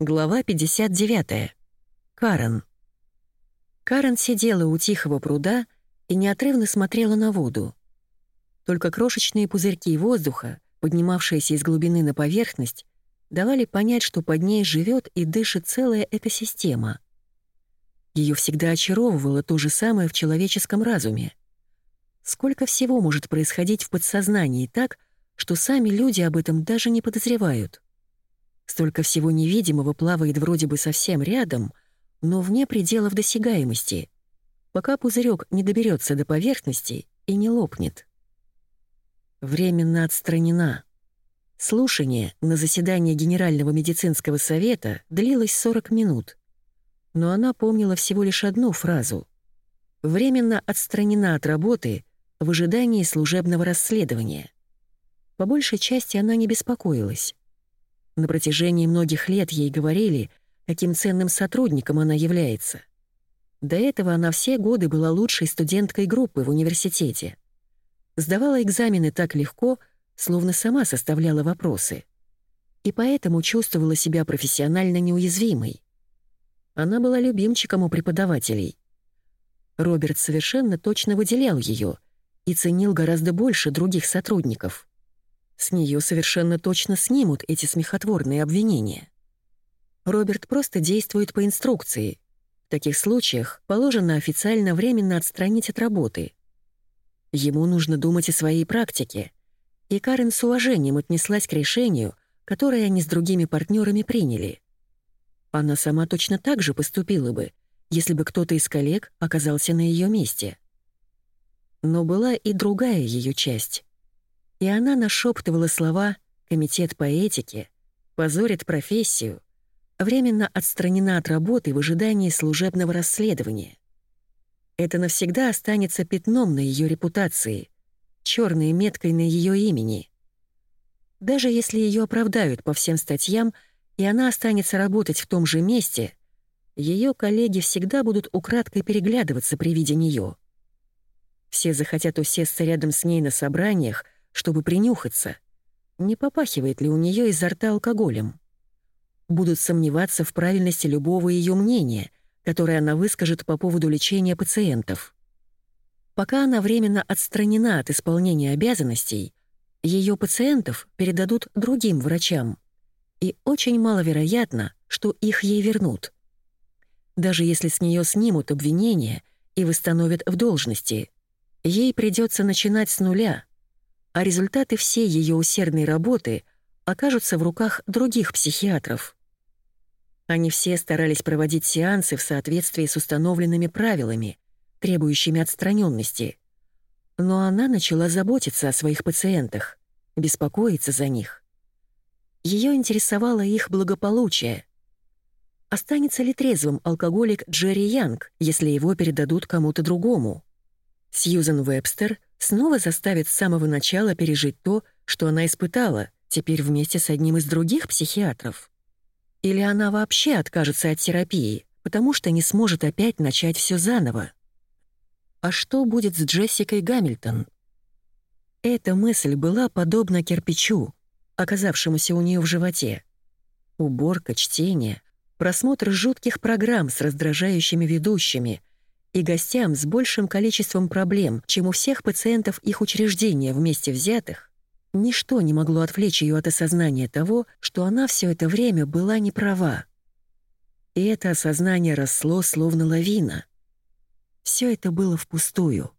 Глава 59. Карен. Карен сидела у тихого пруда и неотрывно смотрела на воду. Только крошечные пузырьки воздуха, поднимавшиеся из глубины на поверхность, давали понять, что под ней живет и дышит целая экосистема. Ее всегда очаровывало то же самое в человеческом разуме. Сколько всего может происходить в подсознании так, что сами люди об этом даже не подозревают. Столько всего невидимого плавает вроде бы совсем рядом, но вне пределов досягаемости, пока пузырек не доберется до поверхности и не лопнет. Временно отстранена. Слушание на заседании Генерального медицинского совета длилось 40 минут, но она помнила всего лишь одну фразу. «Временно отстранена от работы в ожидании служебного расследования». По большей части она не беспокоилась. На протяжении многих лет ей говорили, каким ценным сотрудником она является. До этого она все годы была лучшей студенткой группы в университете. Сдавала экзамены так легко, словно сама составляла вопросы. И поэтому чувствовала себя профессионально неуязвимой. Она была любимчиком у преподавателей. Роберт совершенно точно выделял ее и ценил гораздо больше других сотрудников. С нее совершенно точно снимут эти смехотворные обвинения. Роберт просто действует по инструкции. В таких случаях положено официально временно отстранить от работы. Ему нужно думать о своей практике. И Карен с уважением отнеслась к решению, которое они с другими партнерами приняли. Она сама точно так же поступила бы, если бы кто-то из коллег оказался на ее месте. Но была и другая ее часть и она нашептывала слова «комитет по этике», «позорит профессию», временно отстранена от работы в ожидании служебного расследования. Это навсегда останется пятном на ее репутации, черной меткой на ее имени. Даже если ее оправдают по всем статьям, и она останется работать в том же месте, ее коллеги всегда будут украдкой переглядываться при виде нее. Все захотят усесться рядом с ней на собраниях — чтобы принюхаться, не попахивает ли у нее изо рта алкоголем. Будут сомневаться в правильности любого ее мнения, которое она выскажет по поводу лечения пациентов. Пока она временно отстранена от исполнения обязанностей, ее пациентов передадут другим врачам, и очень маловероятно, что их ей вернут. Даже если с нее снимут обвинения и восстановят в должности, ей придется начинать с нуля — а результаты всей ее усердной работы окажутся в руках других психиатров. Они все старались проводить сеансы в соответствии с установленными правилами, требующими отстраненности. Но она начала заботиться о своих пациентах, беспокоиться за них. Ее интересовало их благополучие. Останется ли трезвым алкоголик Джерри Янг, если его передадут кому-то другому? Сьюзен Вебстер снова заставит с самого начала пережить то, что она испытала, теперь вместе с одним из других психиатров. Или она вообще откажется от терапии, потому что не сможет опять начать все заново. А что будет с Джессикой Гамильтон? Эта мысль была подобна кирпичу, оказавшемуся у нее в животе. Уборка, чтение, просмотр жутких программ с раздражающими ведущими, и гостям с большим количеством проблем, чем у всех пациентов их учреждения вместе взятых, ничто не могло отвлечь ее от осознания того, что она все это время была не права. И это осознание росло, словно лавина. Все это было впустую.